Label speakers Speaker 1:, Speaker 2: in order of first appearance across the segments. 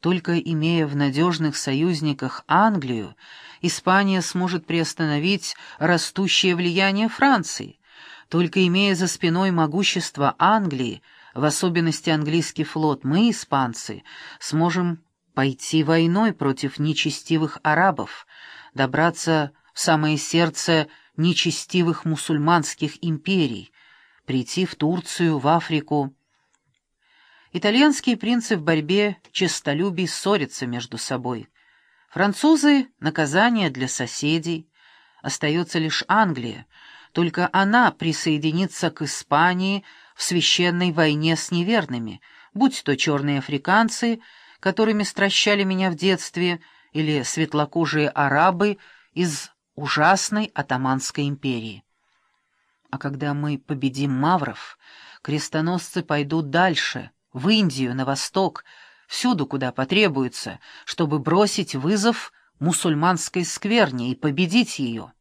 Speaker 1: Только имея в надежных союзниках Англию, Испания сможет приостановить растущее влияние Франции. Только имея за спиной могущество Англии, в особенности английский флот, мы, испанцы, сможем пойти войной против нечестивых арабов, добраться в самое сердце нечестивых мусульманских империй, прийти в Турцию, в Африку, Итальянские принцы в борьбе честолюбий ссорятся между собой. Французы — наказание для соседей. Остается лишь Англия. Только она присоединится к Испании в священной войне с неверными, будь то черные африканцы, которыми стращали меня в детстве, или светлокожие арабы из ужасной Атаманской империи. А когда мы победим мавров, крестоносцы пойдут дальше — в Индию, на восток, всюду, куда потребуется, чтобы бросить вызов мусульманской скверне и победить ее.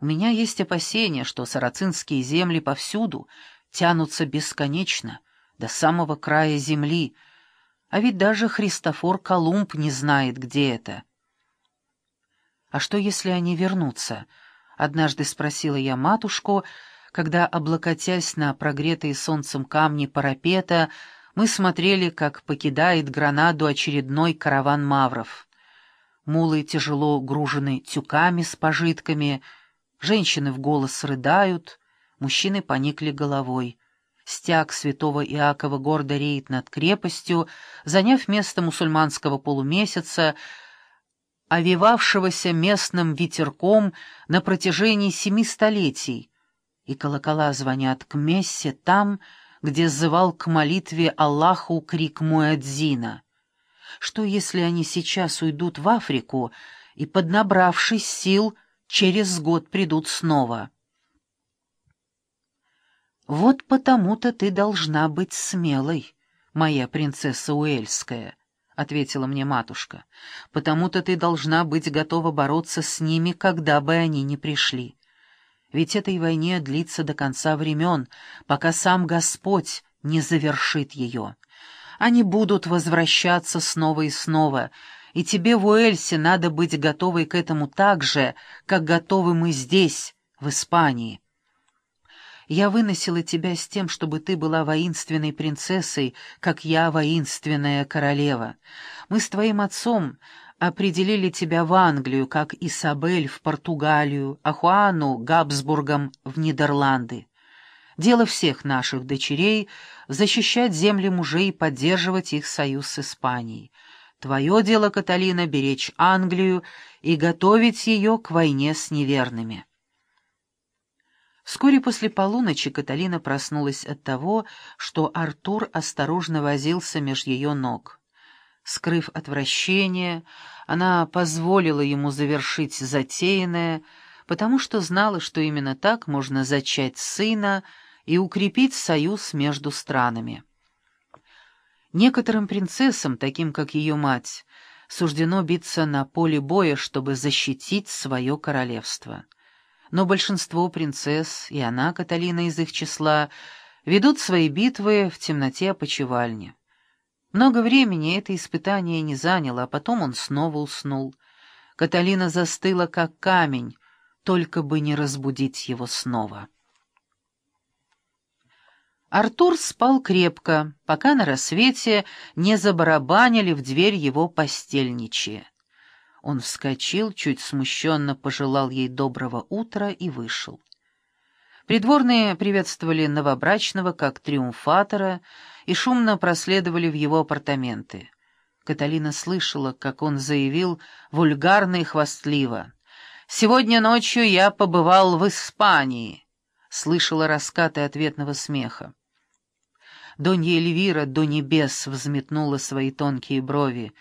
Speaker 1: У меня есть опасение, что сарацинские земли повсюду тянутся бесконечно, до самого края земли, а ведь даже Христофор Колумб не знает, где это. «А что, если они вернутся?» — однажды спросила я матушку, когда, облокотясь на прогретые солнцем камни парапета, мы смотрели, как покидает Гранаду очередной караван мавров. Мулы тяжело гружены тюками с пожитками, женщины в голос рыдают, мужчины поникли головой. Стяг святого Иакова гордо реет над крепостью, заняв место мусульманского полумесяца, овивавшегося местным ветерком на протяжении семи столетий, и колокола звонят к мессе там, где зывал к молитве Аллаху крик Муэдзина. Что, если они сейчас уйдут в Африку и, поднабравшись сил, через год придут снова? «Вот потому-то ты должна быть смелой, моя принцесса Уэльская», — ответила мне матушка. «Потому-то ты должна быть готова бороться с ними, когда бы они ни пришли. Ведь этой войне длится до конца времен, пока сам Господь не завершит ее. Они будут возвращаться снова и снова, и тебе в Уэльсе надо быть готовой к этому так же, как готовы мы здесь, в Испании. Я выносила тебя с тем, чтобы ты была воинственной принцессой, как я воинственная королева. Мы с твоим отцом определили тебя в Англию, как Исабель в Португалию, а Хуану — Габсбургом в Нидерланды. Дело всех наших дочерей — защищать земли мужей и поддерживать их союз с Испанией. Твое дело, Каталина, — беречь Англию и готовить ее к войне с неверными. Вскоре после полуночи Каталина проснулась от того, что Артур осторожно возился меж ее ног. Скрыв отвращение, она позволила ему завершить затеянное, потому что знала, что именно так можно зачать сына и укрепить союз между странами. Некоторым принцессам, таким как ее мать, суждено биться на поле боя, чтобы защитить свое королевство. Но большинство принцесс, и она, Каталина из их числа, ведут свои битвы в темноте опочивальни. Много времени это испытание не заняло, а потом он снова уснул. Каталина застыла, как камень, только бы не разбудить его снова. Артур спал крепко, пока на рассвете не забарабанили в дверь его постельничья. Он вскочил, чуть смущенно пожелал ей доброго утра и вышел. Придворные приветствовали новобрачного как триумфатора и шумно проследовали в его апартаменты. Каталина слышала, как он заявил вульгарно и хвастливо. «Сегодня ночью я побывал в Испании», — слышала раскаты ответного смеха. Донья Эльвира до небес взметнула свои тонкие брови.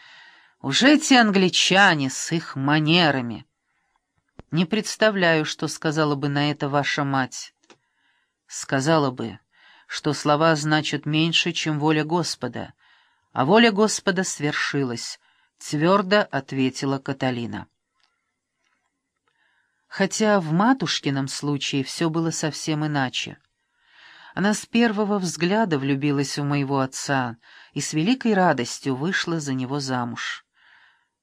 Speaker 1: «Уже те англичане с их манерами!» «Не представляю, что сказала бы на это ваша мать» сказала бы, что слова значат меньше, чем воля Господа, а воля Господа свершилась, твердо ответила Каталина. Хотя в матушкином случае все было совсем иначе. Она с первого взгляда влюбилась в моего отца и с великой радостью вышла за него замуж.